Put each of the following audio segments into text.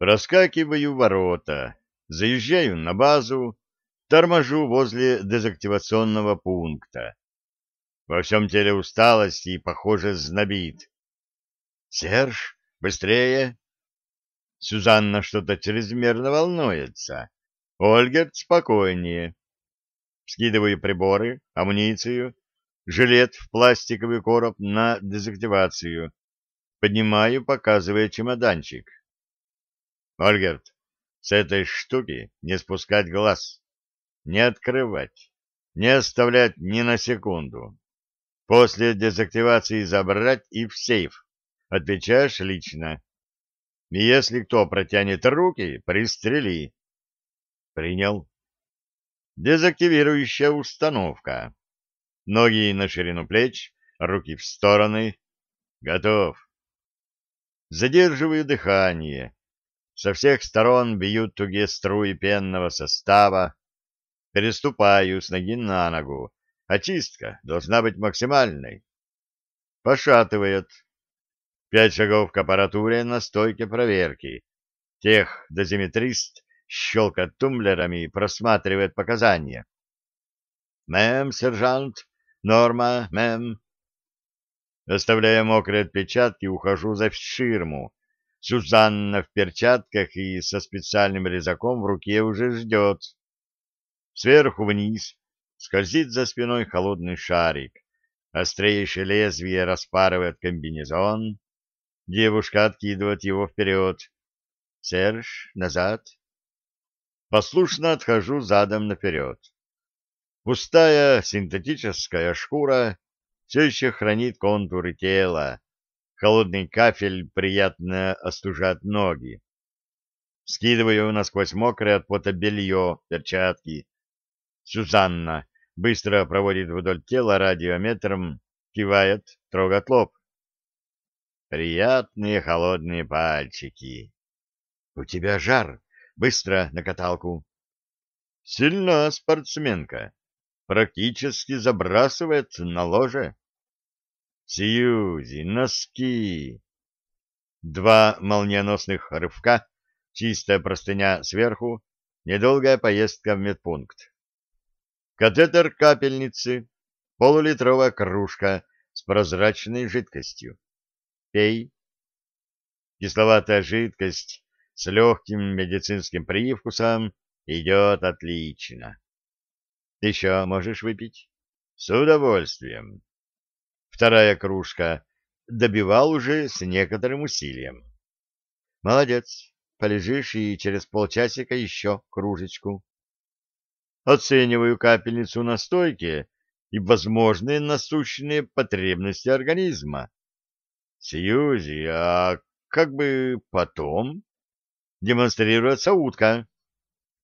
Проскакиваю ворота, заезжаю на базу, торможу возле дезактивационного пункта. Во всем теле усталость и, похоже, знобит. «Серж, быстрее!» Сюзанна что-то чрезмерно волнуется. Ольгерт спокойнее. Скидываю приборы, амуницию, жилет в пластиковый короб на дезактивацию. Поднимаю, показывая чемоданчик. Ольгерт, с этой штуки не спускать глаз, не открывать, не оставлять ни на секунду. После дезактивации забрать и в сейф. Отвечаешь лично. И если кто протянет руки, пристрели. Принял. Дезактивирующая установка. Ноги на ширину плеч, руки в стороны. Готов. Задерживаю дыхание со всех сторон бьют тугие струи пенного состава. Переступаю с ноги на ногу. Очистка должна быть максимальной. Пошатывает. Пять шагов к аппаратуре на стойке проверки. Тех дозиметрист щелкает тумблерами и просматривает показания. «Мэм, сержант, норма, мэм». Оставляя мокрые отпечатки, ухожу за ширму, Сюзанна в перчатках и со специальным резаком в руке уже ждет. Сверху вниз скользит за спиной холодный шарик. Острейшее лезвие распарывает комбинезон. Девушка откидывает его вперед. «Серж, назад!» Послушно отхожу задом наперед. Пустая синтетическая шкура все еще хранит контуры тела, Холодный кафель приятно остужает ноги. Скидываю насквозь мокрое от пота белье, перчатки. Сюзанна быстро проводит вдоль тела радиометром, кивает, трогает лоб. Приятные холодные пальчики. У тебя жар. Быстро на каталку. Сильна спортсменка. Практически забрасывает на ложе. Сьюзи, носки. Два молниеносных рывка, чистая простыня сверху, недолгая поездка в медпункт. Катетер капельницы, полулитровая кружка с прозрачной жидкостью. Пей. Кисловатая жидкость с легким медицинским привкусом идет отлично. Еще можешь выпить? С удовольствием. Вторая кружка. Добивал уже с некоторым усилием. Молодец. Полежишь и через полчасика еще кружечку. Оцениваю капельницу на стойке и возможные насущные потребности организма. Сьюзи, а как бы потом? Демонстрируется утка.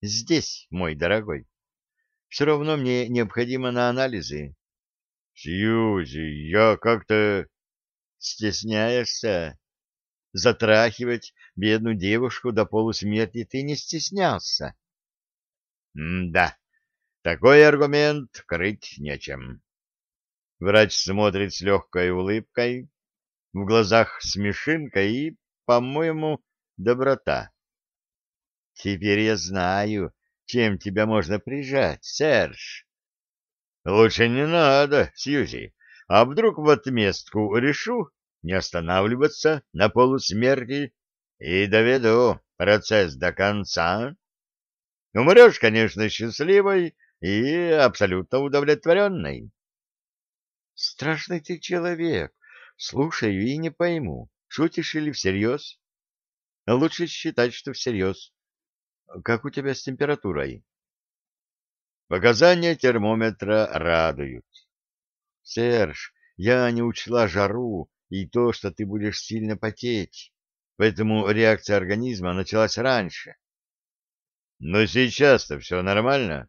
Здесь, мой дорогой. Все равно мне необходимо на анализы. Сьюзи, я как-то... Стесняешься? Затрахивать бедную девушку до полусмерти ты не стеснялся. М-да, такой аргумент крыть нечем. Врач смотрит с легкой улыбкой, в глазах смешинка и, по-моему, доброта. Теперь я знаю, чем тебя можно прижать, Серж. Лучше не надо, Сьюзи. А вдруг в отместку решу не останавливаться на полусмерти и доведу процесс до конца? Умрешь, конечно, счастливой и абсолютно удовлетворенной. Страшный ты человек. Слушаю и не пойму, шутишь или всерьез? Лучше считать, что всерьез. Как у тебя с температурой? Показания термометра радуют. Серж, я не учла жару и то, что ты будешь сильно потеть, поэтому реакция организма началась раньше. Но сейчас-то все нормально.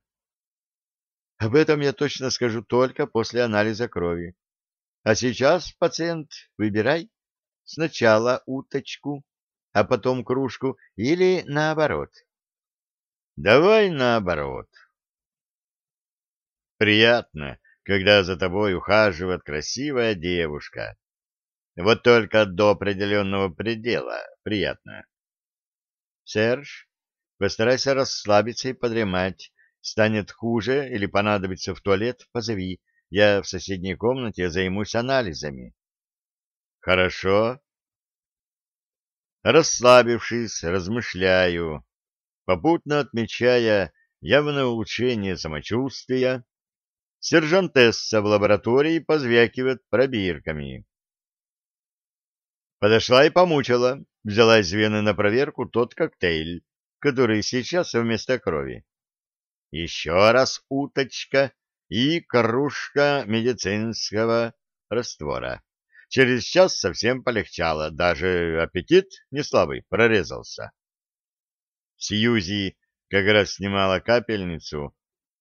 Об этом я точно скажу только после анализа крови. А сейчас, пациент, выбирай. Сначала уточку, а потом кружку или наоборот. Давай наоборот. Приятно, когда за тобой ухаживает красивая девушка. Вот только до определенного предела приятно. Серж, постарайся расслабиться и подремать. Станет хуже или понадобится в туалет, позови. Я в соседней комнате займусь анализами. Хорошо. Расслабившись, размышляю, попутно отмечая явное улучшение самочувствия, сержантесса в лаборатории позвякивает пробирками. Подошла и помучила, взяла из вены на проверку тот коктейль, который сейчас вместо крови. Еще раз уточка и кружка медицинского раствора. Через час совсем полегчало, даже аппетит не слабый прорезался. Сьюзи как раз снимала капельницу,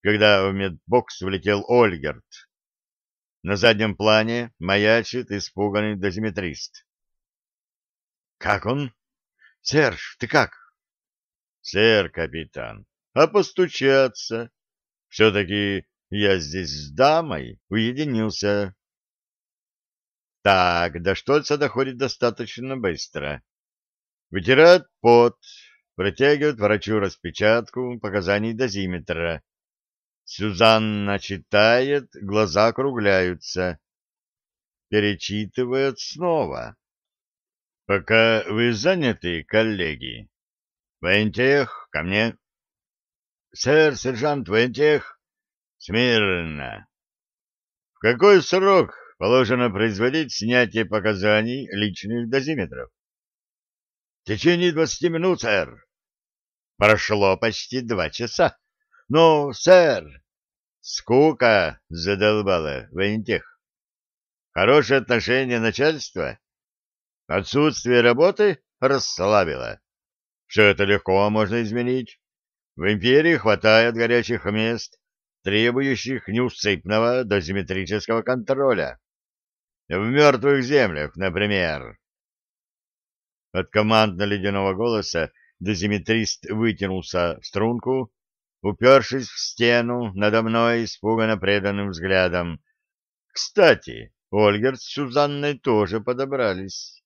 когда в медбокс влетел Ольгерт. На заднем плане маячит испуганный дозиметрист. — Как он? — Серж, ты как? — Сэр, капитан, а постучаться? Все-таки я здесь с дамой уединился. Так, до Штольца доходит достаточно быстро. Вытирает пот, протягивает врачу распечатку показаний дозиметра. Сюзанна читает, глаза округляются. Перечитывает снова. Пока вы заняты, коллеги. Воентех, ко мне. Сэр, сержант Воентех. Смирно. В какой срок положено производить снятие показаний личных дозиметров? В течение двадцати минут, сэр. Прошло почти два часа. Ну, сэр, скука задолбала воентех. Хорошее отношение начальства, отсутствие работы расслабило. Все это легко можно изменить. В империи хватает горячих мест, требующих неусыпного дозиметрического контроля. В мертвых землях, например. От командно-ледяного голоса дозиметрист вытянулся в струнку, упершись в стену надо мной испуганно преданным взглядом. Кстати, Ольгер с Сюзанной тоже подобрались.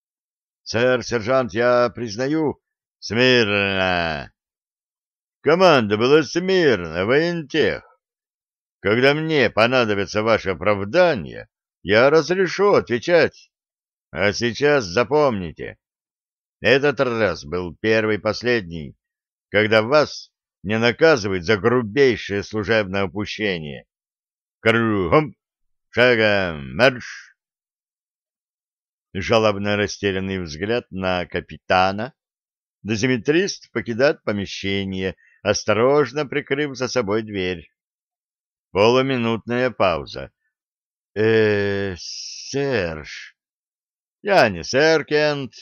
— Сэр, сержант, я признаю... — Смирно! Команда была смирно, воентех. Когда мне понадобится ваше оправдание, я разрешу отвечать. А сейчас запомните, этот раз был первый и последний, когда вас не наказывают за грубейшее служебное упущение. Кругом, шагом, марш! Жалобно растерянный взгляд на капитана. Дозиметрист покидает помещение, осторожно прикрыв за собой дверь. Полуминутная пауза. э Серж... Я не сэр Кент,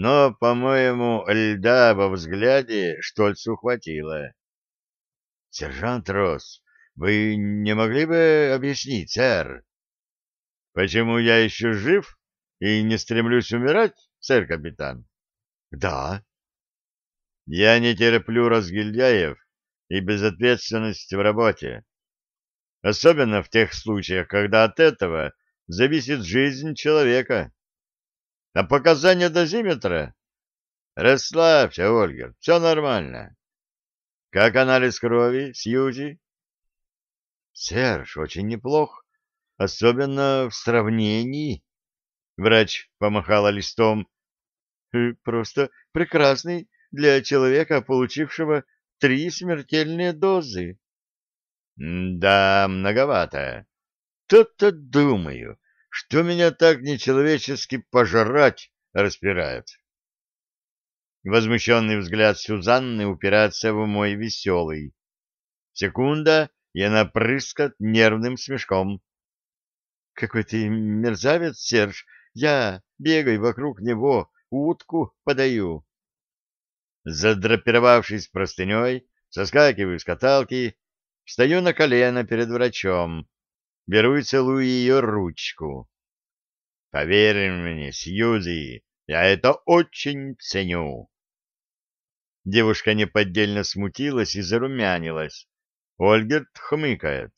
но, по-моему, льда во взгляде Штольцу хватило. — Сержант Росс, вы не могли бы объяснить, сэр? — Почему я еще жив и не стремлюсь умирать, сэр-капитан? — Да. — Я не терплю разгильдяев и безответственность в работе. Особенно в тех случаях, когда от этого зависит жизнь человека. А показания дозиметра? Расслабься, Ольга, все нормально. Как анализ крови, Сьюзи? Серж, очень неплох, особенно в сравнении. Врач помахала листом. «Э, просто прекрасный для человека, получившего три смертельные дозы. Да, многовато. Тут-то думаю, что меня так нечеловечески пожрать распирает. Возмущенный взгляд Сюзанны упирается в мой веселый. Секунда, и она прыскает нервным смешком. — Какой ты мерзавец, Серж! Я бегаю вокруг него, утку подаю. Задрапировавшись простыней, соскакиваю с каталки, встаю на колено перед врачом беру и целую ее ручку. Поверь мне, Сьюзи, я это очень ценю. Девушка неподдельно смутилась и зарумянилась. Ольгерт хмыкает.